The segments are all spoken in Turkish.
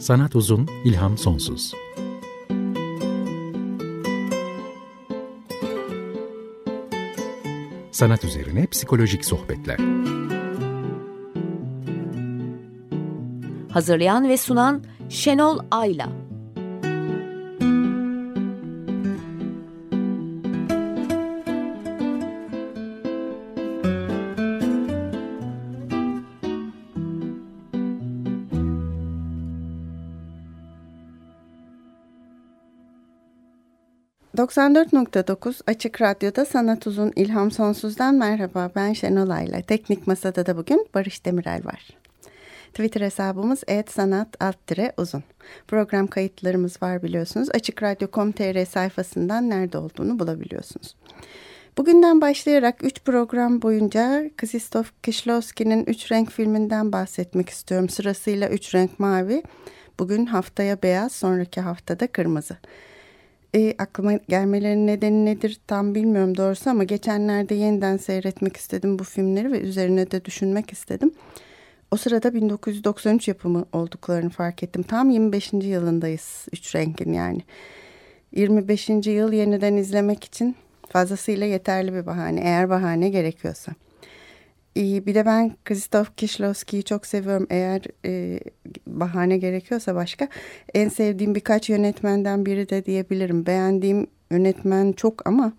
Sanat uzun, ilham sonsuz. Sanat üzerine psikolojik sohbetler. Hazırlayan ve sunan Şenol Ayla. 94.9 Açık Radyo'da Sanat Uzun İlham Sonsuz'dan merhaba ben Şenol Ayla. Teknik Masada da bugün Barış Demirel var. Twitter hesabımız @sanat_uzun. Program kayıtlarımız var biliyorsunuz. Açık Radyo.com.tr sayfasından nerede olduğunu bulabiliyorsunuz. Bugünden başlayarak 3 program boyunca Krzysztof Kieślowski'nin 3 renk filminden bahsetmek istiyorum. Sırasıyla 3 renk mavi, bugün haftaya beyaz, sonraki haftada kırmızı. E, aklıma gelmelerinin nedeni nedir tam bilmiyorum doğrusu ama geçenlerde yeniden seyretmek istedim bu filmleri ve üzerine de düşünmek istedim. O sırada 1993 yapımı olduklarını fark ettim. Tam 25. yılındayız Üç Renk'in yani. 25. yıl yeniden izlemek için fazlasıyla yeterli bir bahane eğer bahane gerekiyorsa. Bir de ben Krzysztof Kieślowski'yi çok seviyorum. Eğer e, bahane gerekiyorsa başka. En sevdiğim birkaç yönetmenden biri de diyebilirim. Beğendiğim yönetmen çok ama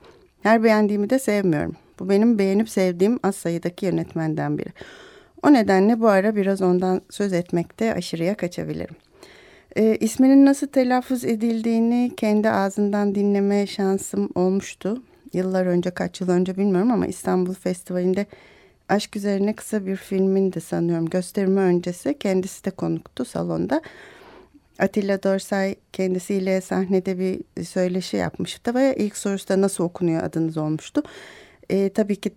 her beğendiğimi de sevmiyorum. Bu benim beğenip sevdiğim az sayıdaki yönetmenden biri. O nedenle bu ara biraz ondan söz etmekte aşırıya kaçabilirim. E, isminin nasıl telaffuz edildiğini kendi ağzından dinleme şansım olmuştu. Yıllar önce kaç yıl önce bilmiyorum ama İstanbul Festivali'nde aşk üzerine kısa bir filmin de sanıyorum gösterimi öncesi kendisi de konuktu salonda. Atilla Dorsay kendisiyle sahnede bir söyleşi yapmıştı ve ilk sorusu da nasıl okunuyor adınız olmuştu. E, tabii ki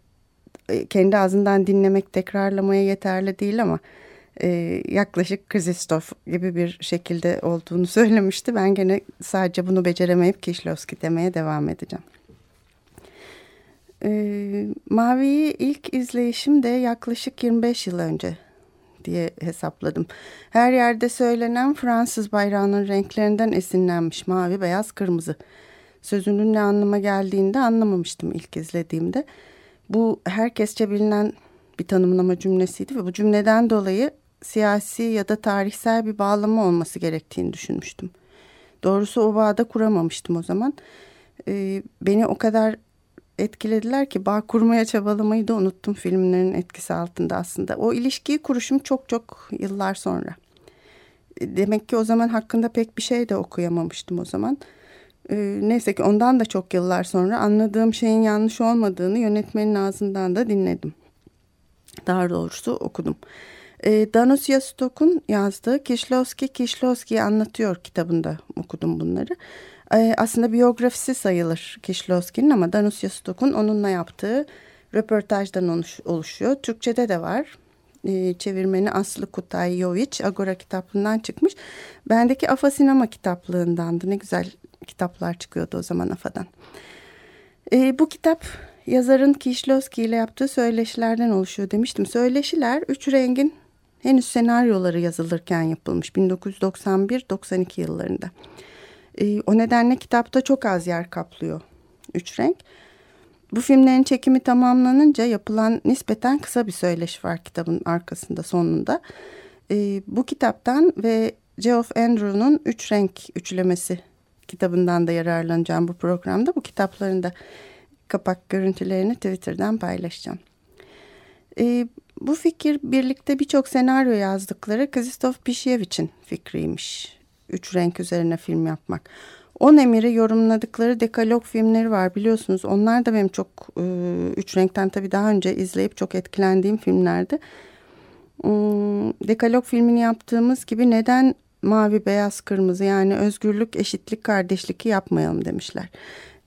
e, kendi ağzından dinlemek tekrarlamaya yeterli değil ama e, yaklaşık Kristof gibi bir şekilde olduğunu söylemişti. Ben gene sadece bunu beceremeyip Kişlovski demeye devam edeceğim. E, Mavi'yi ilk izleyişim de yaklaşık 25 yıl önce diye hesapladım. Her yerde söylenen Fransız bayrağının renklerinden esinlenmiş mavi, beyaz, kırmızı. Sözünün ne anlama geldiğini de anlamamıştım ilk izlediğimde. Bu herkesçe bilinen bir tanımlama cümlesiydi ve bu cümleden dolayı siyasi ya da tarihsel bir bağlama olması gerektiğini düşünmüştüm. Doğrusu o bağda kuramamıştım o zaman. Ee, beni o kadar etkilediler ki bağ kurmaya çabalamayı da unuttum filmlerin etkisi altında aslında. O ilişkiyi kuruşum çok çok yıllar sonra. Demek ki o zaman hakkında pek bir şey de okuyamamıştım o zaman. Ee, neyse ki ondan da çok yıllar sonra anladığım şeyin yanlış olmadığını yönetmenin ağzından da dinledim. Daha doğrusu okudum. Ee, Danusia Stock'un yazdığı Kişlovski Kişlovski'yi anlatıyor kitabında okudum bunları. Ee, aslında biyografisi sayılır Kişlovski'nin ama Danusia Stock'un onunla yaptığı röportajdan oluşuyor. Türkçe'de de var. Ee, çevirmeni Aslı Kutayyoviç Agora kitaplığından çıkmış. Bendeki Afa Sinema kitaplığındandı. Ne güzel kitaplar çıkıyordu o zaman AFA'dan. Ee, bu kitap yazarın Kişlovski ile yaptığı söyleşilerden oluşuyor demiştim. Söyleşiler üç rengin henüz senaryoları yazılırken yapılmış 1991-92 yıllarında. E, o nedenle kitapta çok az yer kaplıyor üç renk. Bu filmlerin çekimi tamamlanınca yapılan nispeten kısa bir söyleşi var kitabın arkasında sonunda. E, bu kitaptan ve Geoff Andrew'nun Üç Renk Üçlemesi kitabından da yararlanacağım bu programda. Bu kitapların da kapak görüntülerini Twitter'dan paylaşacağım. E, bu fikir birlikte birçok senaryo yazdıkları Krzysztof Pisiewicz'in fikriymiş üç renk üzerine film yapmak. On Emir'i yorumladıkları dekalog filmleri var biliyorsunuz. Onlar da benim çok e, üç renkten tabii daha önce izleyip çok etkilendiğim filmlerdi. E, dekalog filmini yaptığımız gibi neden mavi, beyaz, kırmızı yani özgürlük, eşitlik, kardeşlik yapmayalım demişler.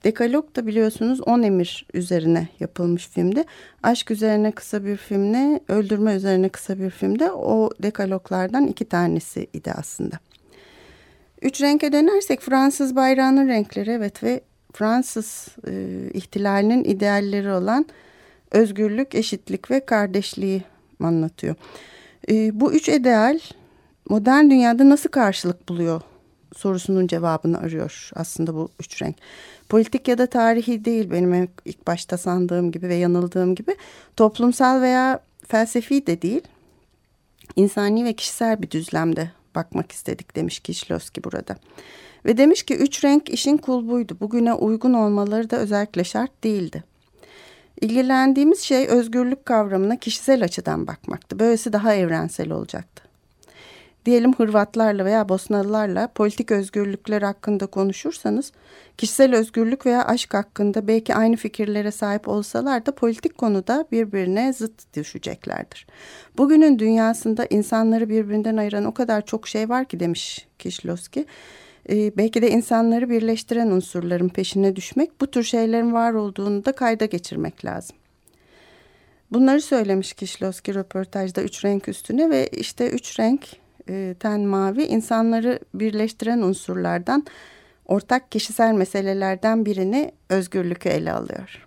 Dekalog da biliyorsunuz On Emir üzerine yapılmış filmdi. Aşk üzerine kısa bir filmle, öldürme üzerine kısa bir filmde o dekaloglardan iki tanesi idi aslında. Üç renke dönersek Fransız bayrağının renkleri evet ve Fransız e, ihtilalinin idealleri olan özgürlük, eşitlik ve kardeşliği anlatıyor. E, bu üç ideal modern dünyada nasıl karşılık buluyor sorusunun cevabını arıyor aslında bu üç renk. Politik ya da tarihi değil benim ilk başta sandığım gibi ve yanıldığım gibi toplumsal veya felsefi de değil insani ve kişisel bir düzlemde bakmak istedik demiş Kişloski burada. Ve demiş ki üç renk işin kulbuydu. Bugüne uygun olmaları da özellikle şart değildi. İlgilendiğimiz şey özgürlük kavramına kişisel açıdan bakmaktı. Böylesi daha evrensel olacaktı. Diyelim Hırvatlarla veya Bosnalılarla politik özgürlükler hakkında konuşursanız, kişisel özgürlük veya aşk hakkında belki aynı fikirlere sahip olsalar da politik konuda birbirine zıt düşeceklerdir. Bugünün dünyasında insanları birbirinden ayıran o kadar çok şey var ki demiş Kişloski. Ee, belki de insanları birleştiren unsurların peşine düşmek, bu tür şeylerin var olduğunu da kayda geçirmek lazım. Bunları söylemiş Kişloski röportajda üç renk üstüne ve işte üç renk e, ten mavi insanları birleştiren unsurlardan ortak kişisel meselelerden birini özgürlükü ele alıyor.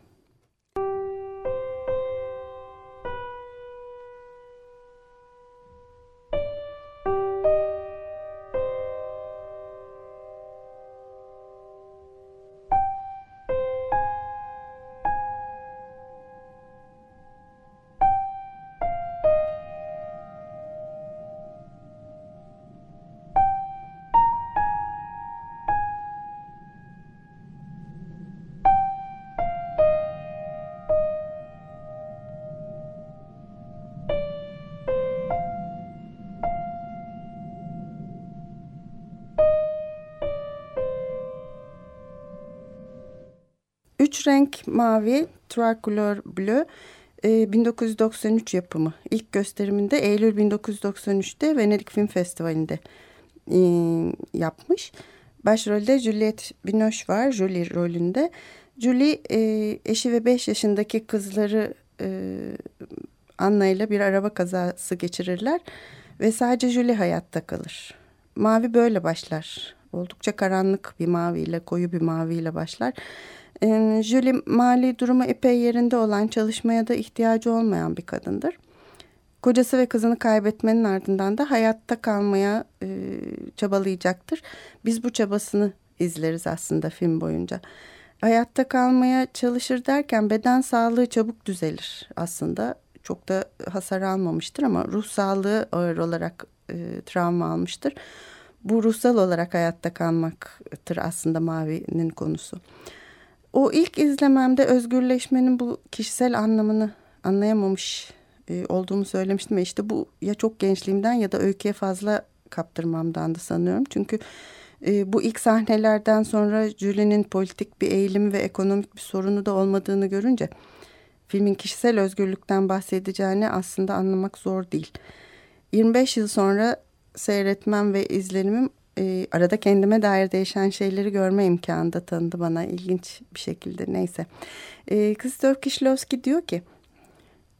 Renk mavi, Trois couleurs bleu, 1993 yapımı. İlk gösteriminde Eylül 1993'te Venedik Film Festivali'nde e, yapmış. Başrolde Juliette Binoche var, Julie rolünde. Julie e, eşi ve 5 yaşındaki kızları e, Anna ile bir araba kazası geçirirler ve sadece Julie hayatta kalır. Mavi böyle başlar. Oldukça karanlık bir maviyle, koyu bir maviyle başlar. Julie mali durumu epey yerinde olan, çalışmaya da ihtiyacı olmayan bir kadındır. Kocası ve kızını kaybetmenin ardından da hayatta kalmaya e, çabalayacaktır. Biz bu çabasını izleriz aslında film boyunca. Hayatta kalmaya çalışır derken beden sağlığı çabuk düzelir aslında. Çok da hasar almamıştır ama ruh sağlığı ağır olarak e, travma almıştır. Bu ruhsal olarak hayatta kalmaktır aslında Mavi'nin konusu. O ilk izlememde özgürleşmenin bu kişisel anlamını anlayamamış e, olduğumu söylemiştim. Ve işte bu ya çok gençliğimden ya da öyküye fazla kaptırmamdan da sanıyorum. Çünkü e, bu ilk sahnelerden sonra Julie'nin politik bir eğilimi ve ekonomik bir sorunu da olmadığını görünce filmin kişisel özgürlükten bahsedeceğini aslında anlamak zor değil. 25 yıl sonra seyretmem ve izlenimim e, arada kendime dair değişen şeyleri görme imkanı da tanıdı bana ilginç bir şekilde neyse. E, Krzysztof Kieślowski diyor ki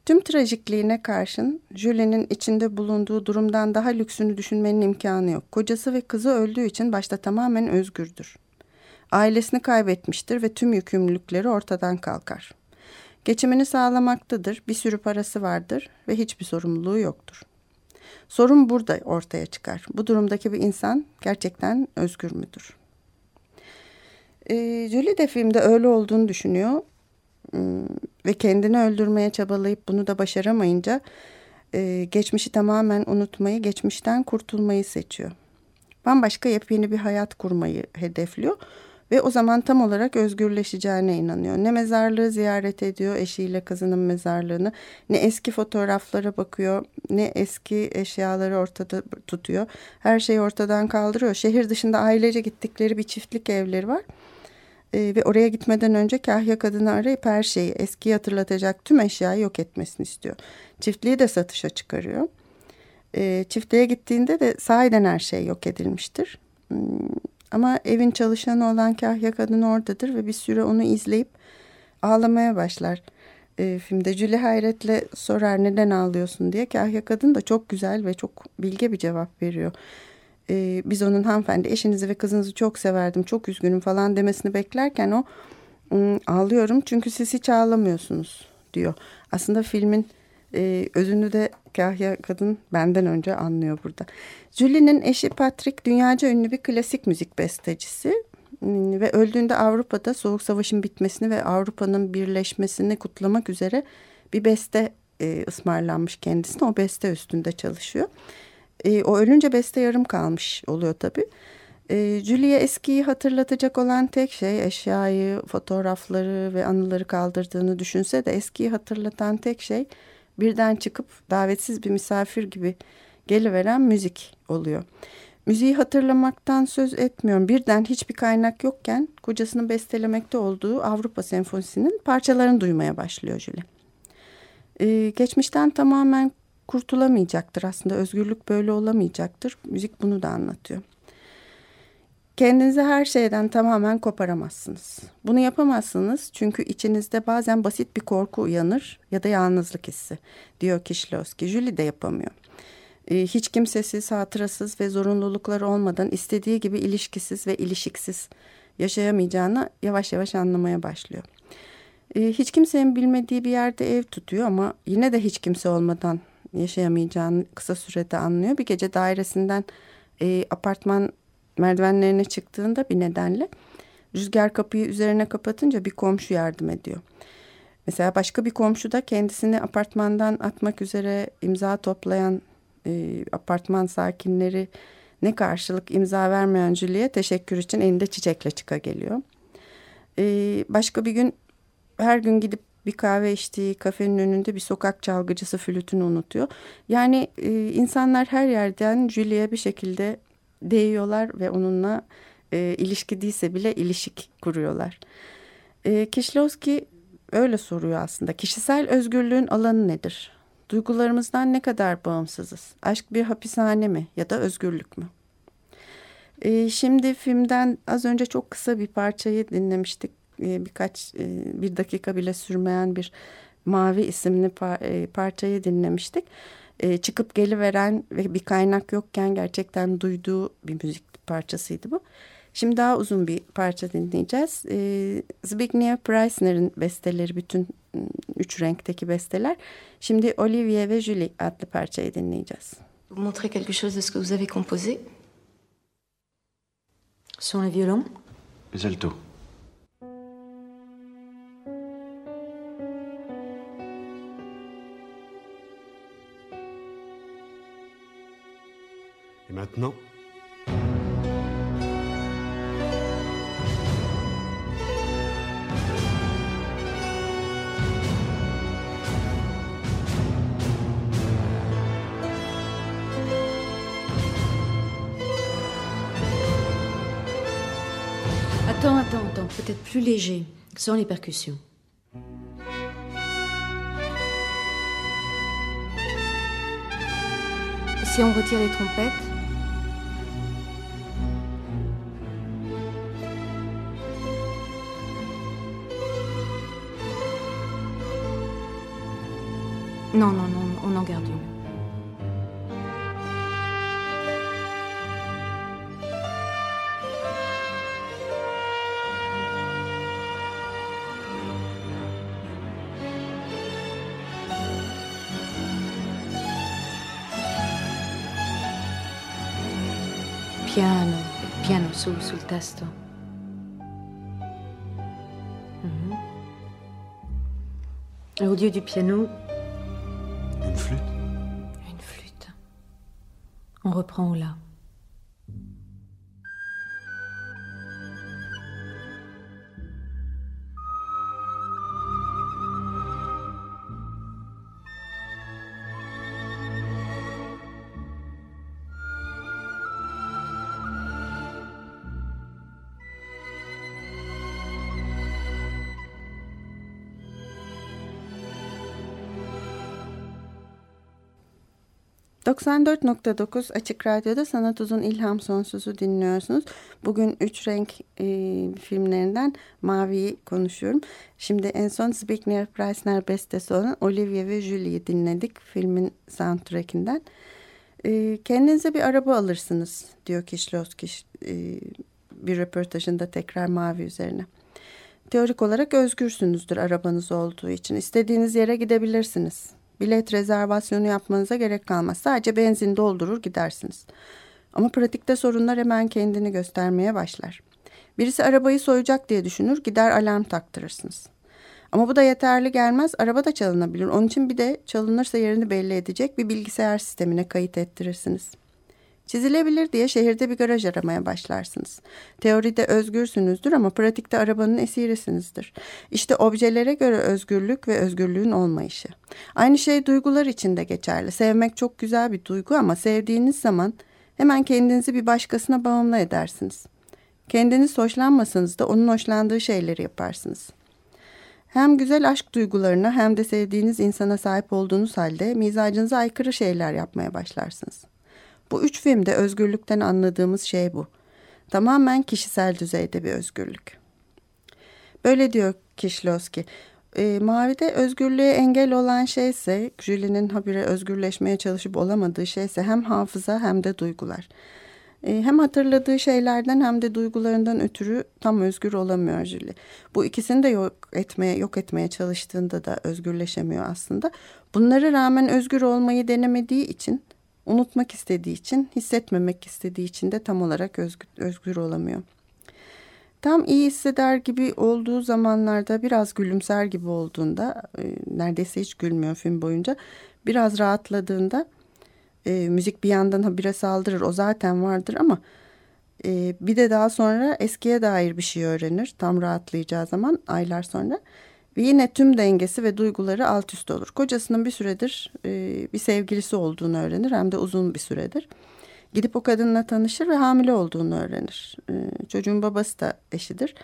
tüm trajikliğine karşın Julie'nin içinde bulunduğu durumdan daha lüksünü düşünmenin imkanı yok. Kocası ve kızı öldüğü için başta tamamen özgürdür. Ailesini kaybetmiştir ve tüm yükümlülükleri ortadan kalkar. Geçimini sağlamaktadır, bir sürü parası vardır ve hiçbir sorumluluğu yoktur. Sorun burada ortaya çıkar. Bu durumdaki bir insan gerçekten özgür müdür? E, Julie de filmde öyle olduğunu düşünüyor hmm, ve kendini öldürmeye çabalayıp bunu da başaramayınca e, geçmişi tamamen unutmayı, geçmişten kurtulmayı seçiyor. Bambaşka yepyeni bir hayat kurmayı hedefliyor ve o zaman tam olarak özgürleşeceğine inanıyor. Ne mezarlığı ziyaret ediyor eşiyle kızının mezarlığını ne eski fotoğraflara bakıyor ne eski eşyaları ortada tutuyor. Her şeyi ortadan kaldırıyor. Şehir dışında ailece gittikleri bir çiftlik evleri var. Ee, ve oraya gitmeden önce kahya kadını arayıp her şeyi eski hatırlatacak tüm eşyayı yok etmesini istiyor. Çiftliği de satışa çıkarıyor. Ee, çiftliğe gittiğinde de sahiden her şey yok edilmiştir. Hmm, ama evin çalışanı olan kahya kadın oradadır ve bir süre onu izleyip ağlamaya başlar. E, filmde Julie hayretle sorar neden ağlıyorsun diye. Kahya kadın da çok güzel ve çok bilge bir cevap veriyor. e, biz onun hanımefendi eşinizi ve kızınızı çok severdim çok üzgünüm falan demesini beklerken o ağlıyorum çünkü siz hiç ağlamıyorsunuz diyor. Aslında filmin e, özünü de Kahya kadın benden önce anlıyor burada. Julie'nin eşi Patrick dünyaca ünlü bir klasik müzik bestecisi ve öldüğünde Avrupa'da Soğuk Savaş'ın bitmesini ve Avrupa'nın birleşmesini kutlamak üzere bir beste e, ısmarlanmış kendisine. O beste üstünde çalışıyor. E, o ölünce beste yarım kalmış oluyor tabii. E, Julia eskiyi hatırlatacak olan tek şey eşyayı, fotoğrafları ve anıları kaldırdığını düşünse de eskiyi hatırlatan tek şey birden çıkıp davetsiz bir misafir gibi geliveren müzik oluyor. Müziği hatırlamaktan söz etmiyorum. Birden hiçbir kaynak yokken kocasının bestelemekte olduğu Avrupa Senfonisi'nin parçalarını duymaya başlıyor Julie. Ee, geçmişten tamamen kurtulamayacaktır aslında. Özgürlük böyle olamayacaktır. Müzik bunu da anlatıyor. Kendinizi her şeyden tamamen koparamazsınız. Bunu yapamazsınız çünkü içinizde bazen basit bir korku uyanır ya da yalnızlık hissi diyor Kişlovski. Julie de yapamıyor. Ee, hiç kimsesiz, hatırasız ve zorunlulukları olmadan istediği gibi ilişkisiz ve ilişiksiz yaşayamayacağını yavaş yavaş anlamaya başlıyor. Ee, hiç kimsenin bilmediği bir yerde ev tutuyor ama yine de hiç kimse olmadan yaşayamayacağını kısa sürede anlıyor. Bir gece dairesinden e, apartman merdivenlerine çıktığında bir nedenle rüzgar kapıyı üzerine kapatınca bir komşu yardım ediyor. Mesela başka bir komşu da kendisini apartmandan atmak üzere imza toplayan e, apartman sakinleri ne karşılık imza vermeyen Julie'ye teşekkür için elinde çiçekle çıka geliyor. E, başka bir gün her gün gidip bir kahve içtiği kafenin önünde bir sokak çalgıcısı flütünü unutuyor. Yani e, insanlar her yerden Julie'ye bir şekilde değiyorlar ve onunla e, ilişki değilse bile ilişik kuruyorlar. E, Kişlovski öyle soruyor aslında. Kişisel özgürlüğün alanı nedir? Duygularımızdan ne kadar bağımsızız? Aşk bir hapishane mi ya da özgürlük mü? E, şimdi filmden az önce çok kısa bir parçayı dinlemiştik. E, birkaç e, bir dakika bile sürmeyen bir Mavi isimli par e, parçayı dinlemiştik e, çıkıp geliveren ve bir kaynak yokken gerçekten duyduğu bir müzik parçasıydı bu. Şimdi daha uzun bir parça dinleyeceğiz. E, Zbigniew Preissner'in besteleri bütün ıı, üç renkteki besteler. Şimdi Olivier ve Julie adlı parçayı dinleyeceğiz. Vous montrez quelque chose de ce que vous avez composé Sur les violons Les altos. Maintenant Attends, attends, attends, peut-être plus léger, sans les percussions. Si on retire les trompettes Non, non, non, on en garde une. Piano, piano sul, sul testo. Mhm. Et Au lieu du piano, flûte une flûte. On reprend au la. ...94.9 Açık Radyo'da Sanat Uzun İlham Sonsuz'u dinliyorsunuz. Bugün Üç Renk e, filmlerinden Mavi'yi konuşuyorum. Şimdi en son Zbigniew Preissner bestesi olan Olivia ve Julie'yi dinledik filmin soundtrackinden. E, kendinize bir araba alırsınız diyor Kişlovski e, bir röportajında tekrar mavi üzerine. Teorik olarak özgürsünüzdür arabanız olduğu için. İstediğiniz yere gidebilirsiniz. Bilet rezervasyonu yapmanıza gerek kalmaz. Sadece benzin doldurur gidersiniz. Ama pratikte sorunlar hemen kendini göstermeye başlar. Birisi arabayı soyacak diye düşünür, gider alarm taktırırsınız. Ama bu da yeterli gelmez, araba da çalınabilir. Onun için bir de çalınırsa yerini belli edecek bir bilgisayar sistemine kayıt ettirirsiniz. Çizilebilir diye şehirde bir garaj aramaya başlarsınız. Teoride özgürsünüzdür ama pratikte arabanın esirisinizdir. İşte objelere göre özgürlük ve özgürlüğün olmayışı. Aynı şey duygular için de geçerli. Sevmek çok güzel bir duygu ama sevdiğiniz zaman hemen kendinizi bir başkasına bağımlı edersiniz. Kendiniz hoşlanmasanız da onun hoşlandığı şeyleri yaparsınız. Hem güzel aşk duygularına hem de sevdiğiniz insana sahip olduğunuz halde mizacınıza aykırı şeyler yapmaya başlarsınız. Bu üç filmde özgürlükten anladığımız şey bu. Tamamen kişisel düzeyde bir özgürlük. Böyle diyor Kişlowski. E, Mavi'de özgürlüğe engel olan şeyse, Julie'nin habire özgürleşmeye çalışıp olamadığı şeyse hem hafıza hem de duygular. E, hem hatırladığı şeylerden hem de duygularından ötürü tam özgür olamıyor Julie. Bu ikisini de yok etmeye yok etmeye çalıştığında da özgürleşemiyor aslında. Bunlara rağmen özgür olmayı denemediği için unutmak istediği için, hissetmemek istediği için de tam olarak özgür, özgür olamıyor. Tam iyi hisseder gibi olduğu zamanlarda biraz gülümser gibi olduğunda e, neredeyse hiç gülmüyor film boyunca biraz rahatladığında e, müzik bir yandan habire saldırır o zaten vardır ama e, bir de daha sonra eskiye dair bir şey öğrenir tam rahatlayacağı zaman aylar sonra ve yine tüm dengesi ve duyguları alt üst olur. Kocasının bir süredir e, bir sevgilisi olduğunu öğrenir hem de uzun bir süredir. Gidip o kadınla tanışır ve hamile olduğunu öğrenir. E, çocuğun babası da eşidir.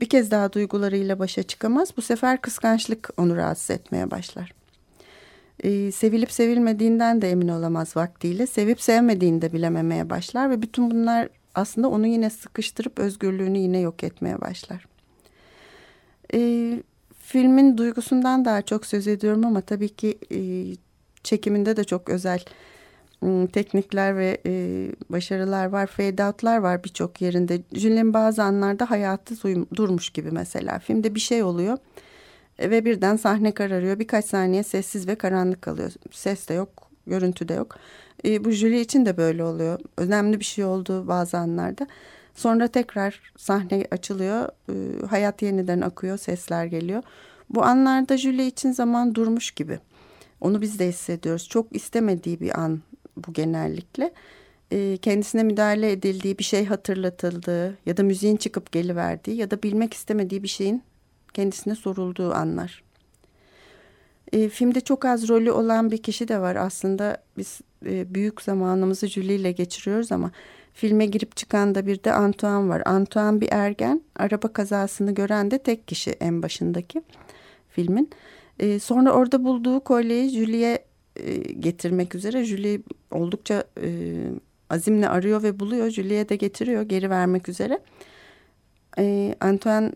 Bir kez daha duygularıyla başa çıkamaz. Bu sefer kıskançlık onu rahatsız etmeye başlar. E, sevilip sevilmediğinden de emin olamaz vaktiyle. Sevip sevmediğini de bilememeye başlar ve bütün bunlar aslında onu yine sıkıştırıp özgürlüğünü yine yok etmeye başlar. E, filmin duygusundan daha çok söz ediyorum ama tabii ki e, çekiminde de çok özel e, teknikler ve e, başarılar var. Fade out'lar var birçok yerinde. Julien bazı anlarda hayatı durmuş gibi mesela. Filmde bir şey oluyor ve birden sahne kararıyor. Birkaç saniye sessiz ve karanlık kalıyor. Ses de yok, görüntü de yok. E, bu Julie için de böyle oluyor. Önemli bir şey oldu bazı anlarda. Sonra tekrar sahne açılıyor. E, hayat yeniden akıyor, sesler geliyor. Bu anlarda Julie için zaman durmuş gibi. Onu biz de hissediyoruz. Çok istemediği bir an bu genellikle. E, kendisine müdahale edildiği bir şey hatırlatıldığı ya da müziğin çıkıp geliverdiği ya da bilmek istemediği bir şeyin kendisine sorulduğu anlar. E, filmde çok az rolü olan bir kişi de var. Aslında biz e, büyük zamanımızı Julie ile geçiriyoruz ama Filme girip çıkan da bir de Antoine var. Antoine bir ergen. Araba kazasını gören de tek kişi en başındaki filmin. E, sonra orada bulduğu kolyeyi Julie'ye e, getirmek üzere. Julie oldukça e, azimle arıyor ve buluyor. Julie'ye de getiriyor geri vermek üzere. E, Antoine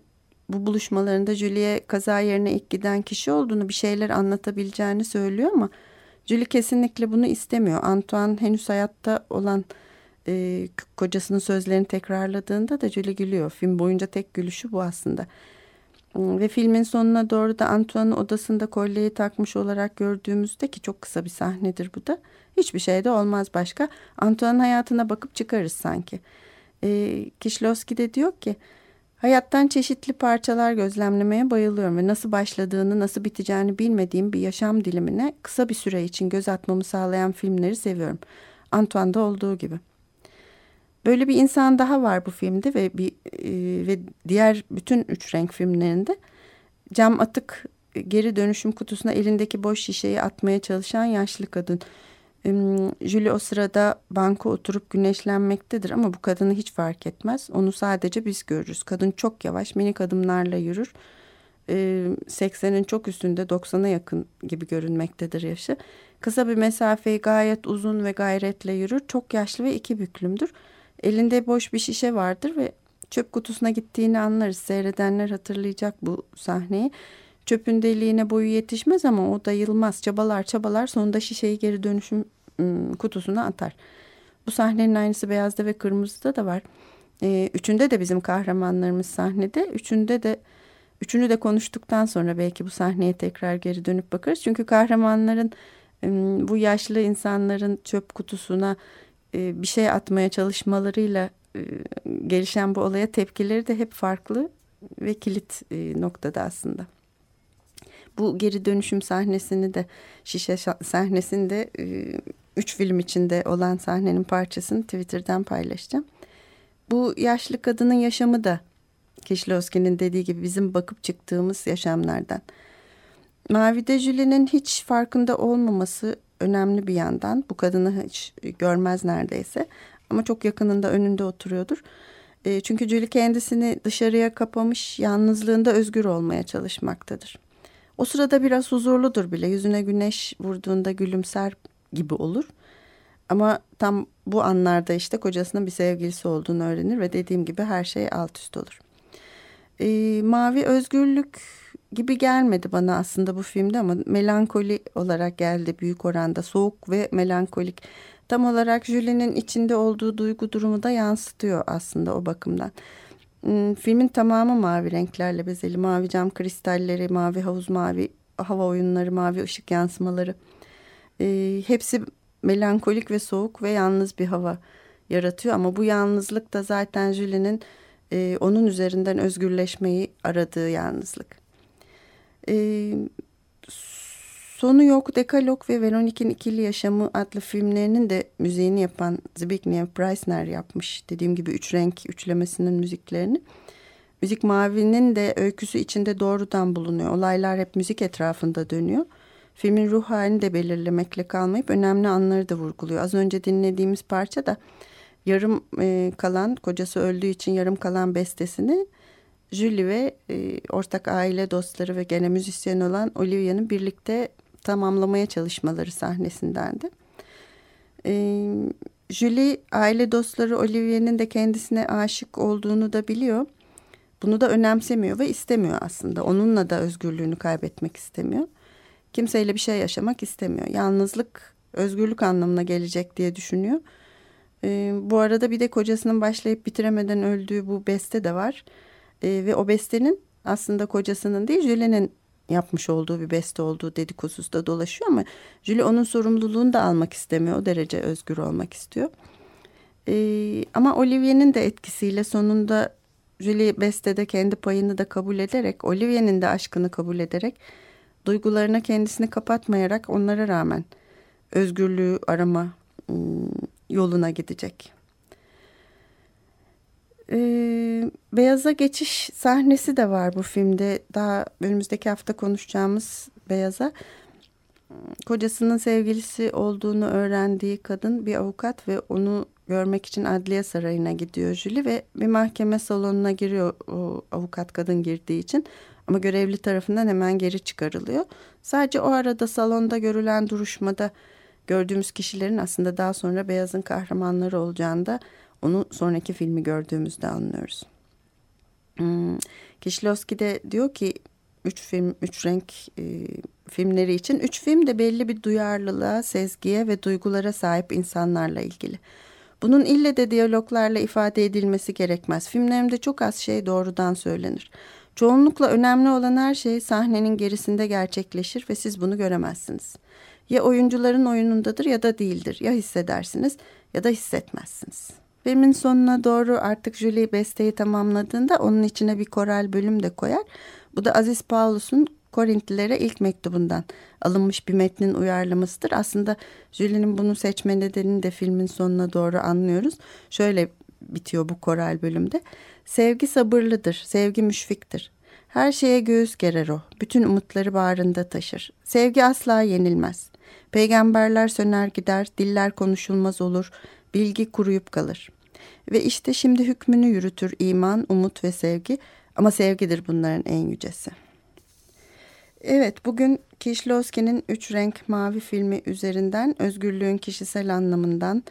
bu buluşmalarında Julie kaza yerine ilk giden kişi olduğunu bir şeyler anlatabileceğini söylüyor ama Julie kesinlikle bunu istemiyor. Antoine henüz hayatta olan e, kocasının sözlerini tekrarladığında da Julie gülüyor. Film boyunca tek gülüşü bu aslında. Hmm, ve filmin sonuna doğru da Antoine'ın odasında kolyeyi takmış olarak gördüğümüzde ki çok kısa bir sahnedir bu da. Hiçbir şey de olmaz başka. Antoine'ın hayatına bakıp çıkarız sanki. E, Kişlovski de diyor ki hayattan çeşitli parçalar gözlemlemeye bayılıyorum ve nasıl başladığını nasıl biteceğini bilmediğim bir yaşam dilimine kısa bir süre için göz atmamı sağlayan filmleri seviyorum. Antoine'da olduğu gibi. Böyle bir insan daha var bu filmde ve bir e, ve diğer bütün üç renk filmlerinde cam atık geri dönüşüm kutusuna elindeki boş şişeyi atmaya çalışan yaşlı kadın. Julie o sırada banka oturup güneşlenmektedir ama bu kadını hiç fark etmez. Onu sadece biz görürüz. Kadın çok yavaş minik adımlarla yürür. 80'in çok üstünde 90'a yakın gibi görünmektedir yaşı. Kısa bir mesafeyi gayet uzun ve gayretle yürür. Çok yaşlı ve iki büklümdür. Elinde boş bir şişe vardır ve çöp kutusuna gittiğini anlarız. Seyredenler hatırlayacak bu sahneyi. Çöpün deliğine boyu yetişmez ama o da yılmaz. Çabalar çabalar sonunda şişeyi geri dönüşüm kutusuna atar. Bu sahnenin aynısı Beyaz'da ve Kırmızı'da da var. Üçünde de bizim kahramanlarımız sahnede. Üçünde de üçünü de konuştuktan sonra belki bu sahneye tekrar geri dönüp bakarız. Çünkü kahramanların bu yaşlı insanların çöp kutusuna e, bir şey atmaya çalışmalarıyla e, gelişen bu olaya tepkileri de hep farklı ve kilit e, noktada aslında. Bu geri dönüşüm sahnesini de şişe sahnesinde e, üç film içinde olan sahnenin parçasını Twitter'dan paylaşacağım. Bu yaşlı kadının yaşamı da Kişlovski'nin dediği gibi bizim bakıp çıktığımız yaşamlardan. Mavi'de Julie'nin hiç farkında olmaması önemli bir yandan. Bu kadını hiç görmez neredeyse. Ama çok yakınında önünde oturuyordur. E, çünkü Julie kendisini dışarıya kapamış, yalnızlığında özgür olmaya çalışmaktadır. O sırada biraz huzurludur bile. Yüzüne güneş vurduğunda gülümser gibi olur. Ama tam bu anlarda işte kocasının bir sevgilisi olduğunu öğrenir ve dediğim gibi her şey alt üst olur. E, mavi özgürlük gibi gelmedi bana aslında bu filmde ama melankoli olarak geldi büyük oranda. Soğuk ve melankolik. Tam olarak Julie'nin içinde olduğu duygu durumu da yansıtıyor aslında o bakımdan. Hmm, filmin tamamı mavi renklerle bezeli. Mavi cam kristalleri, mavi havuz, mavi hava oyunları, mavi ışık yansımaları. E, hepsi melankolik ve soğuk ve yalnız bir hava yaratıyor. Ama bu yalnızlık da zaten Julie'nin e, onun üzerinden özgürleşmeyi aradığı yalnızlık. E, Sonu Yok, Dekalog ve Veronik'in İkili Yaşamı adlı filmlerinin de müziğini yapan Zbigniew Preisner yapmış. Dediğim gibi üç renk üçlemesinin müziklerini. Müzik Mavi'nin de öyküsü içinde doğrudan bulunuyor. Olaylar hep müzik etrafında dönüyor. Filmin ruh halini de belirlemekle kalmayıp önemli anları da vurguluyor. Az önce dinlediğimiz parça da yarım e, kalan, kocası öldüğü için yarım kalan bestesini Julie ve e, ortak aile dostları ve gene müzisyen olan Olivia'nın birlikte tamamlamaya çalışmaları sahnesindendi. E, Julie aile dostları Olivia'nın de kendisine aşık olduğunu da biliyor. Bunu da önemsemiyor ve istemiyor aslında. Onunla da özgürlüğünü kaybetmek istemiyor. Kimseyle bir şey yaşamak istemiyor. Yalnızlık özgürlük anlamına gelecek diye düşünüyor. E, bu arada bir de kocasının başlayıp bitiremeden öldüğü bu beste de var. E, ve o bestenin aslında kocasının değil Julie'nin yapmış olduğu bir beste olduğu dedikodusu da dolaşıyor ama Julie onun sorumluluğunu da almak istemiyor. O derece özgür olmak istiyor. Ee, ama Olivier'in de etkisiyle sonunda Julie bestede kendi payını da kabul ederek, Olivier'in de aşkını kabul ederek, duygularına kendisini kapatmayarak onlara rağmen özgürlüğü arama yoluna gidecek. Ee, Beyaz'a geçiş sahnesi de var bu filmde. Daha önümüzdeki hafta konuşacağımız Beyaz'a. Kocasının sevgilisi olduğunu öğrendiği kadın bir avukat ve onu görmek için adliye sarayına gidiyor Julie ve bir mahkeme salonuna giriyor o avukat kadın girdiği için. Ama görevli tarafından hemen geri çıkarılıyor. Sadece o arada salonda görülen duruşmada gördüğümüz kişilerin aslında daha sonra Beyaz'ın kahramanları olacağını da onu sonraki filmi gördüğümüzde anlıyoruz. Hmm, Kişlovski de diyor ki üç film, üç renk e, filmleri için üç film de belli bir duyarlılığa, sezgiye ve duygulara sahip insanlarla ilgili. Bunun ille de diyaloglarla ifade edilmesi gerekmez. Filmlerimde çok az şey doğrudan söylenir. Çoğunlukla önemli olan her şey sahnenin gerisinde gerçekleşir ve siz bunu göremezsiniz. Ya oyuncuların oyunundadır ya da değildir. Ya hissedersiniz ya da hissetmezsiniz. Filmin sonuna doğru artık Julie besteyi tamamladığında onun içine bir koral bölüm de koyar. Bu da Aziz Paulus'un Korintlilere ilk mektubundan alınmış bir metnin uyarlamasıdır. Aslında Julie'nin bunu seçme nedenini de filmin sonuna doğru anlıyoruz. Şöyle bitiyor bu koral bölümde. Sevgi sabırlıdır, sevgi müşfiktir. Her şeye göğüs gerer o, bütün umutları bağrında taşır. Sevgi asla yenilmez. Peygamberler söner gider, diller konuşulmaz olur, bilgi kuruyup kalır. Ve işte şimdi hükmünü yürütür iman, umut ve sevgi ama sevgidir bunların en yücesi. Evet bugün Kişlovski'nin Üç Renk Mavi filmi üzerinden özgürlüğün kişisel anlamından,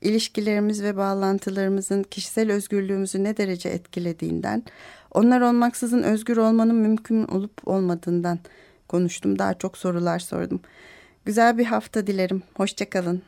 ilişkilerimiz ve bağlantılarımızın kişisel özgürlüğümüzü ne derece etkilediğinden, onlar olmaksızın özgür olmanın mümkün olup olmadığından konuştum. Daha çok sorular sordum. Güzel bir hafta dilerim. Hoşçakalın.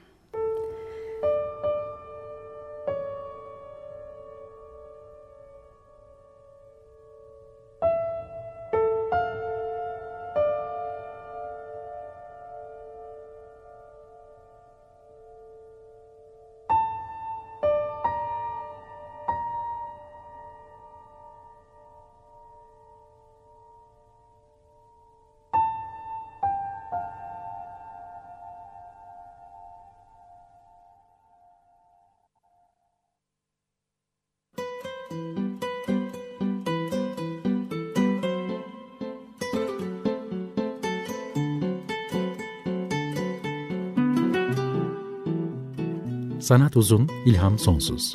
Sanat uzun, ilham sonsuz.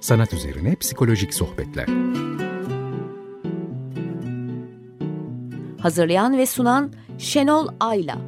Sanat üzerine psikolojik sohbetler. Hazırlayan ve sunan Şenol Ayla.